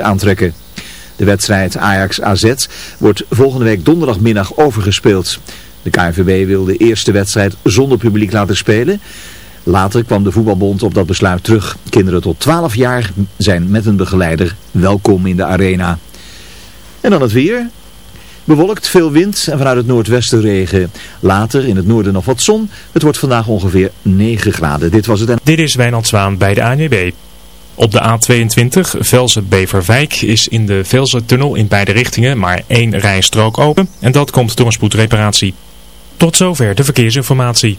aantrekken. De wedstrijd Ajax-AZ wordt volgende week donderdagmiddag overgespeeld. De KNVB wil de eerste wedstrijd zonder publiek laten spelen. Later kwam de voetbalbond op dat besluit terug. Kinderen tot 12 jaar zijn met een begeleider welkom in de arena. En dan het weer. Bewolkt, veel wind en vanuit het noordwesten regen. Later in het noorden nog wat zon. Het wordt vandaag ongeveer 9 graden. Dit was het. Dit is Wijnand Zwaan bij de ANWB. Op de A22 Velzen-Beverwijk is in de Velzen-tunnel in beide richtingen maar één rijstrook open. En dat komt door een spoedreparatie. Tot zover de verkeersinformatie.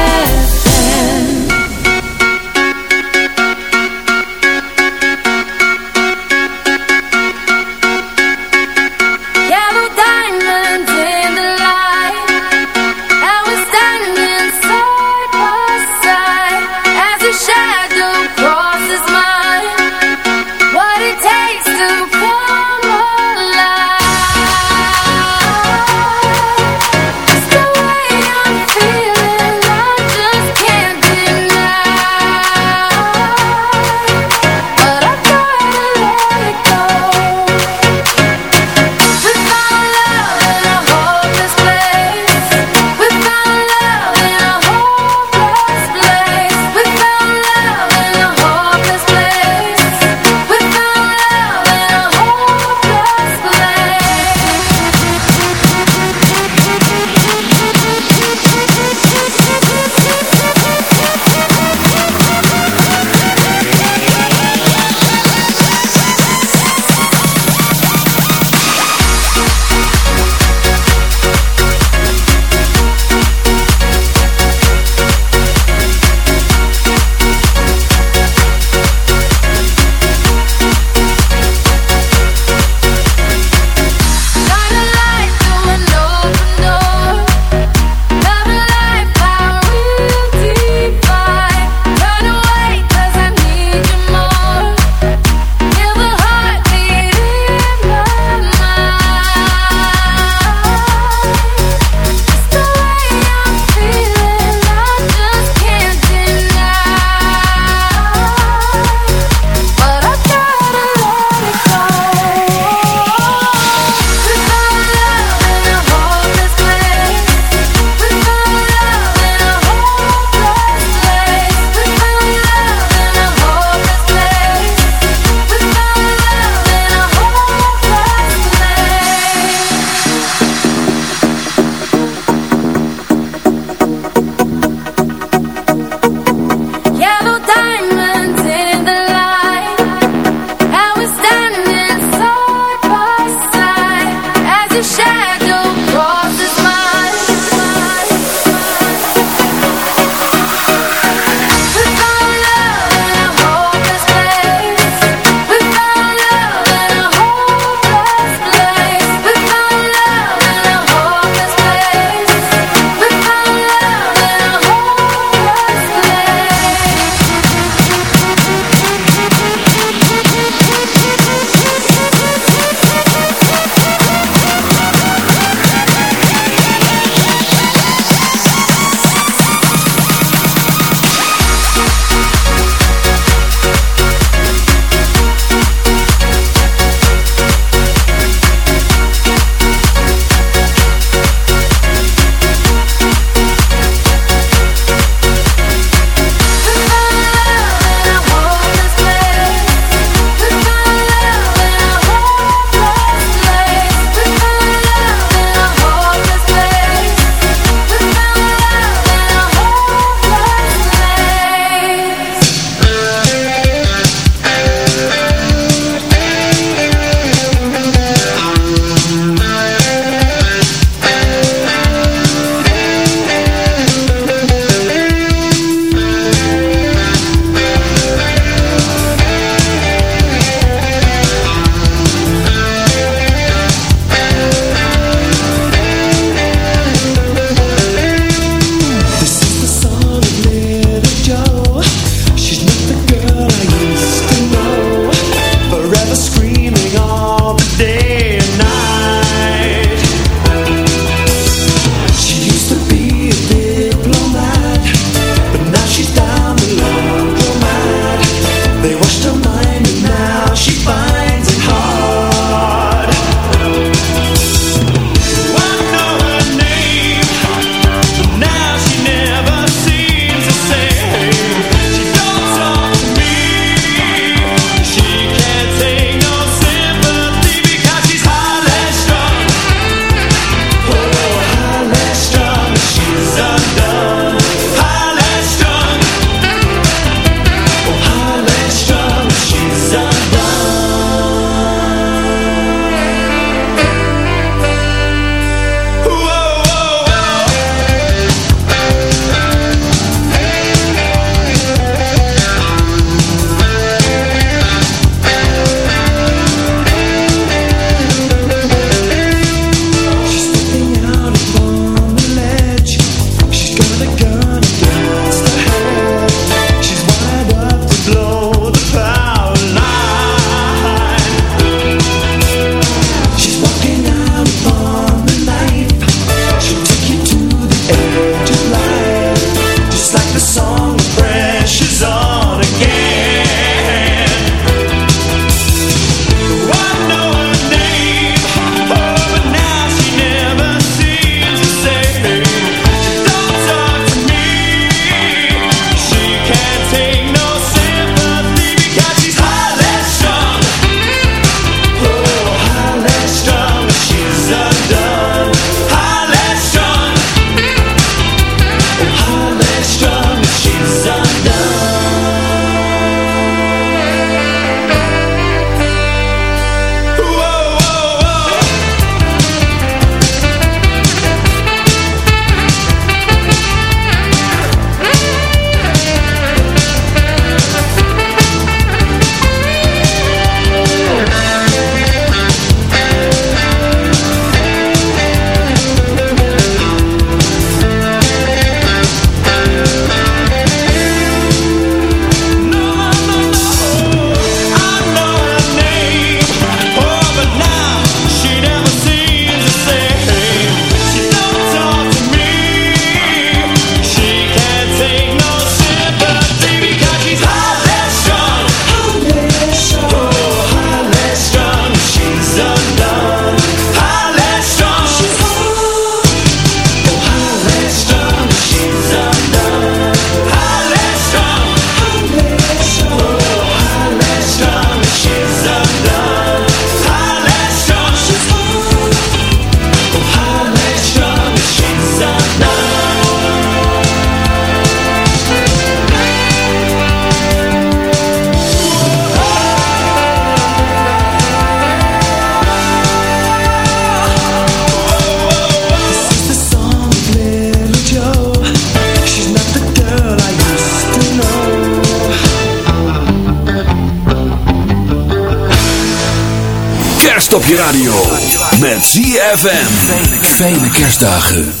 Fijne kerstdagen.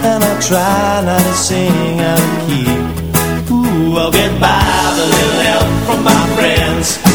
And I try not to sing out of key. Ooh, I'll get by with a little help from my friends.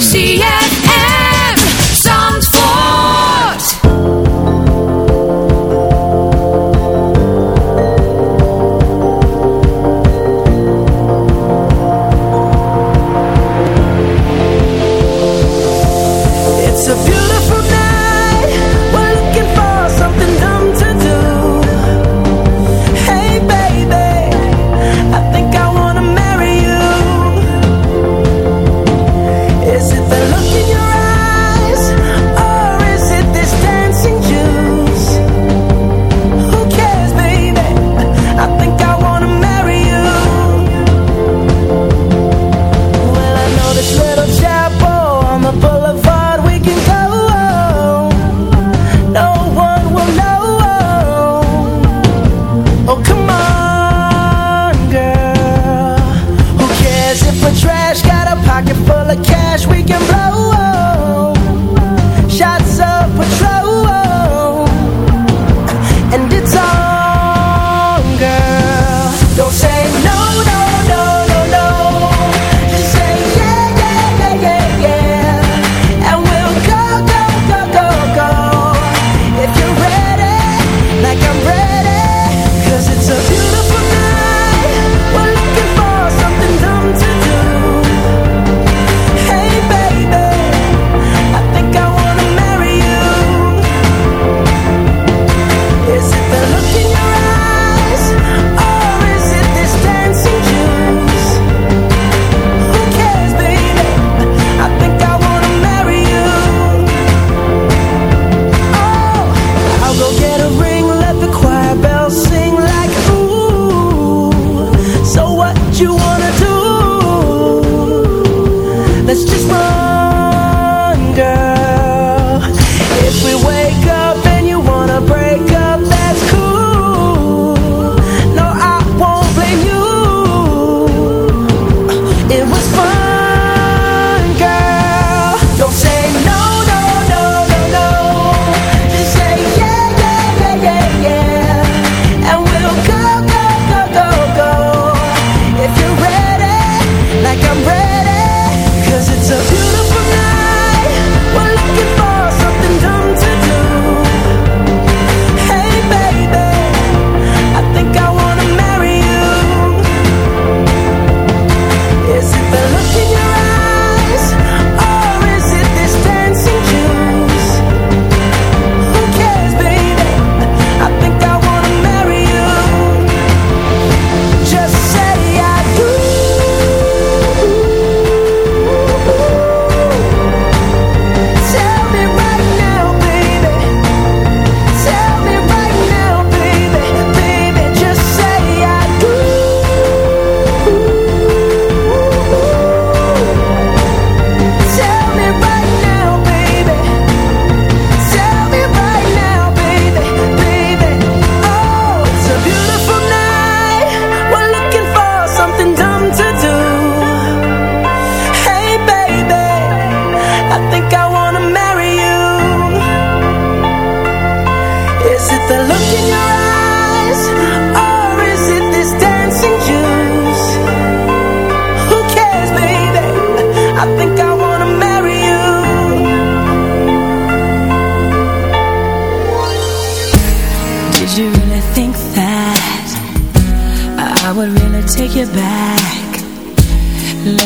ZFM.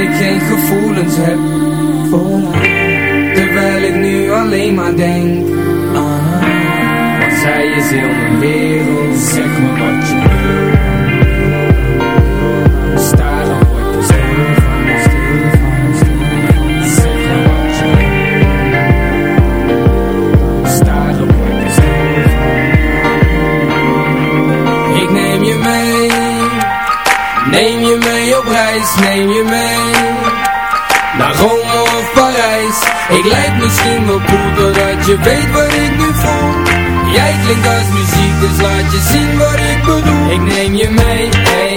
ik geen gevoelens heb voor haar Terwijl ik nu alleen maar denk aan haar Want zij is heel mijn wereld. Zeg me wat je reis, neem je mee. Naar Rome of Parijs. Ik lijk misschien wel cool Doordat je weet wat ik nu voel. Jij klinkt als muziek Dus laat je zien wat ik bedoel. Ik neem je mee hey,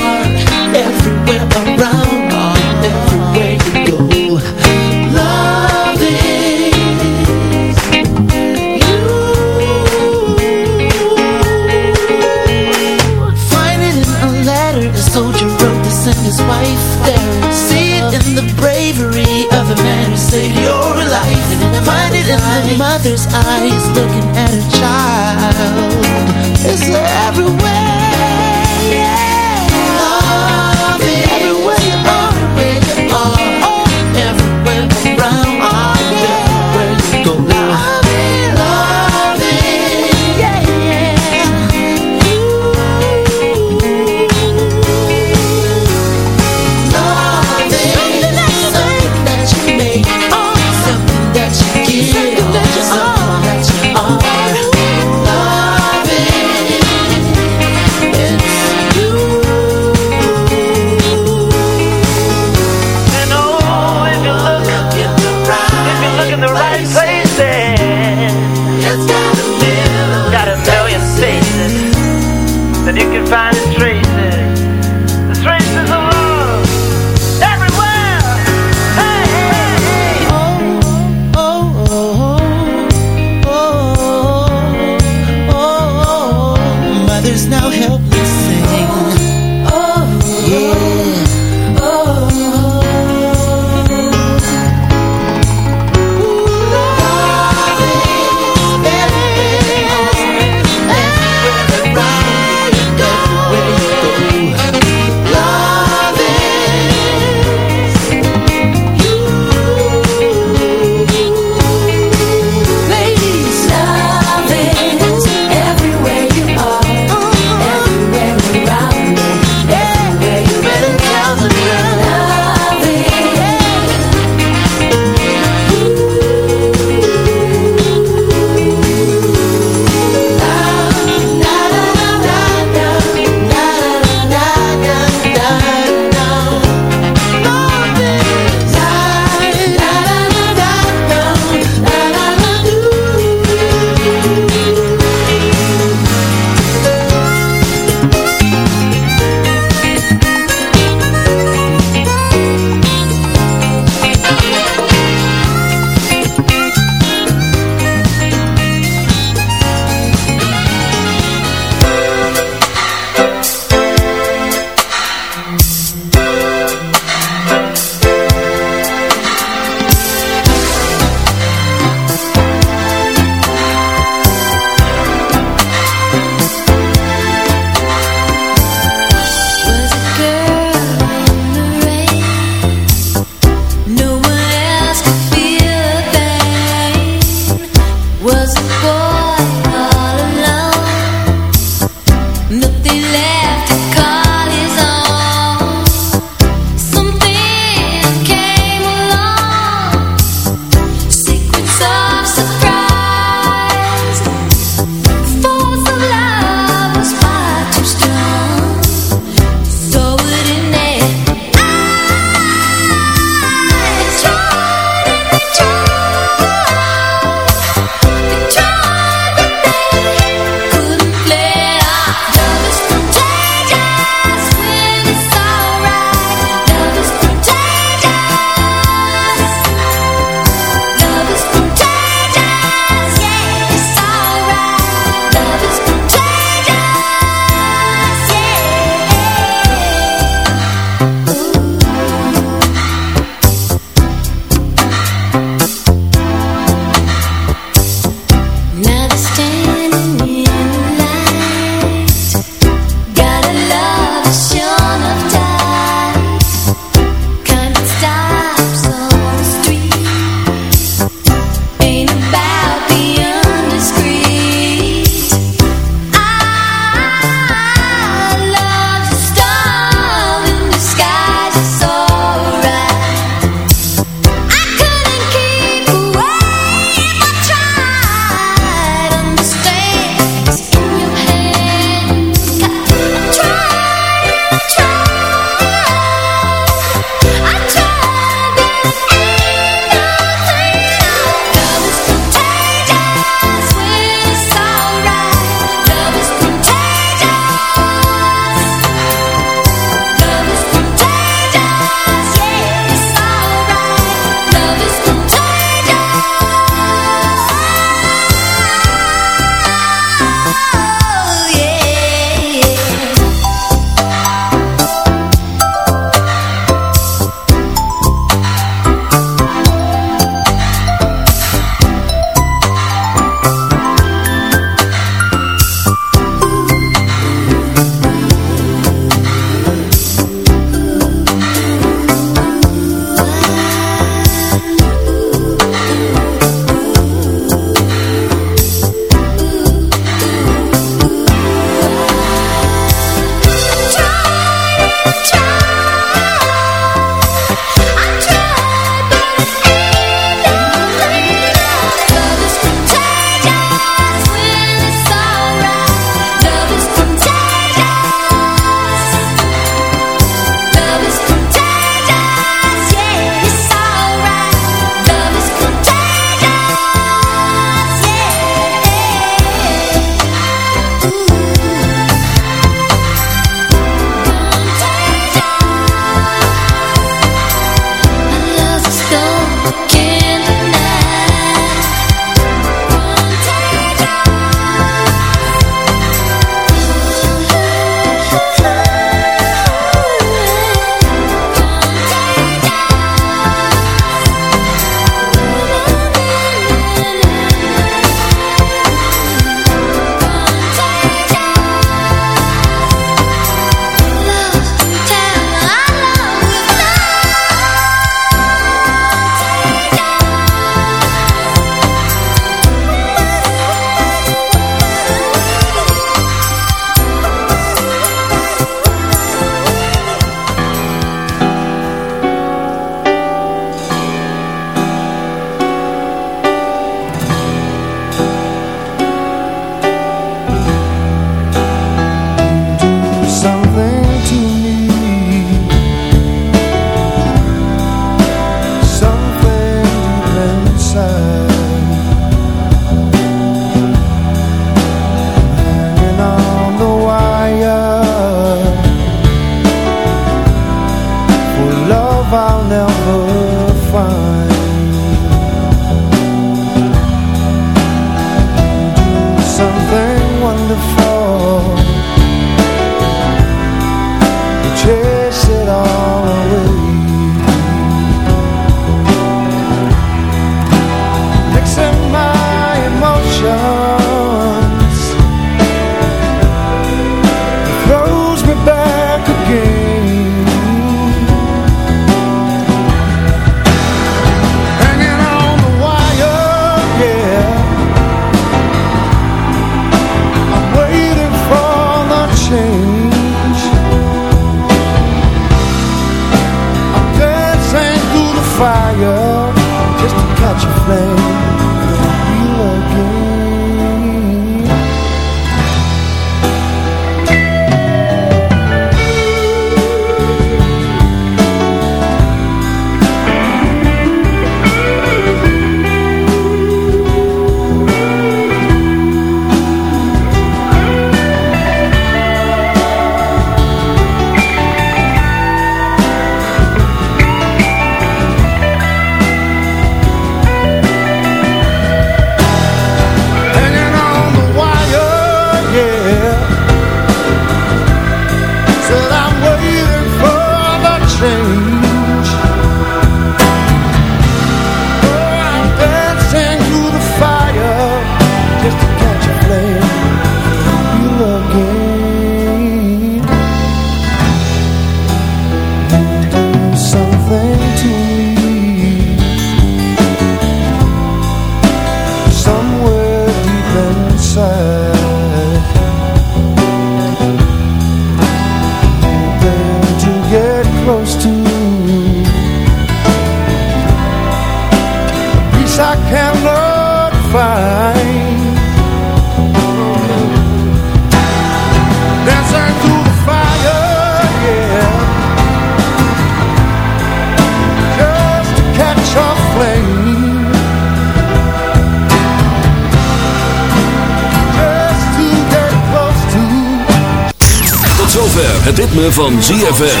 zover het ritme van ZFM.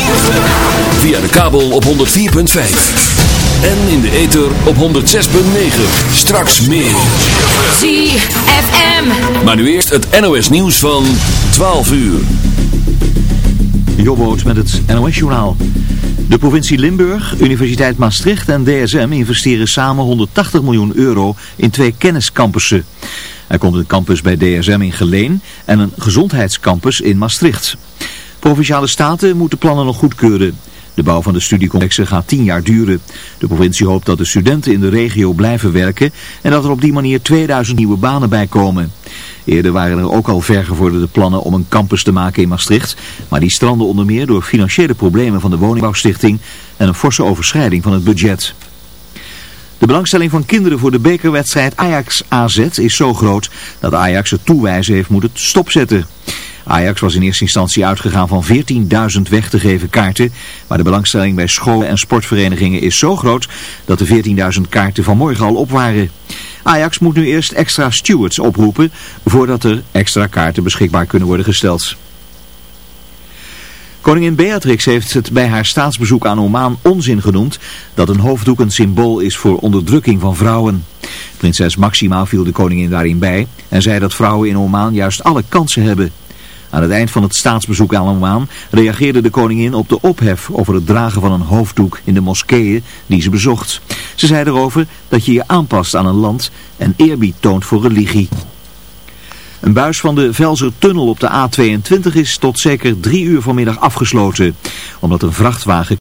Via de kabel op 104.5. En in de ether op 106.9. Straks meer. ZFM. Maar nu eerst het NOS nieuws van 12 uur. Jobboot met het NOS-journaal. De provincie Limburg, Universiteit Maastricht en DSM investeren samen 180 miljoen euro in twee kenniscampussen. Er komt een campus bij DSM in Geleen en een gezondheidscampus in Maastricht. Provinciale staten moeten plannen nog goedkeuren. De bouw van de studiecomplexen gaat 10 jaar duren. De provincie hoopt dat de studenten in de regio blijven werken en dat er op die manier 2000 nieuwe banen bij komen. Eerder waren er ook al vergevorderde plannen om een campus te maken in Maastricht, maar die stranden onder meer door financiële problemen van de woningbouwstichting en een forse overschrijding van het budget. De belangstelling van kinderen voor de bekerwedstrijd Ajax-AZ is zo groot dat Ajax het toewijzen heeft moeten stopzetten. Ajax was in eerste instantie uitgegaan van 14.000 weg te geven kaarten, maar de belangstelling bij scholen en sportverenigingen is zo groot dat de 14.000 kaarten vanmorgen al op waren. Ajax moet nu eerst extra stewards oproepen voordat er extra kaarten beschikbaar kunnen worden gesteld. Koningin Beatrix heeft het bij haar staatsbezoek aan Oman onzin genoemd dat een hoofddoek een symbool is voor onderdrukking van vrouwen. Prinses Maxima viel de koningin daarin bij en zei dat vrouwen in Oman juist alle kansen hebben. Aan het eind van het staatsbezoek aan Oman reageerde de koningin op de ophef over het dragen van een hoofddoek in de moskeeën die ze bezocht. Ze zei erover dat je je aanpast aan een land en eerbied toont voor religie. Een buis van de Velsertunnel op de A22 is tot zeker drie uur vanmiddag afgesloten, omdat een vrachtwagen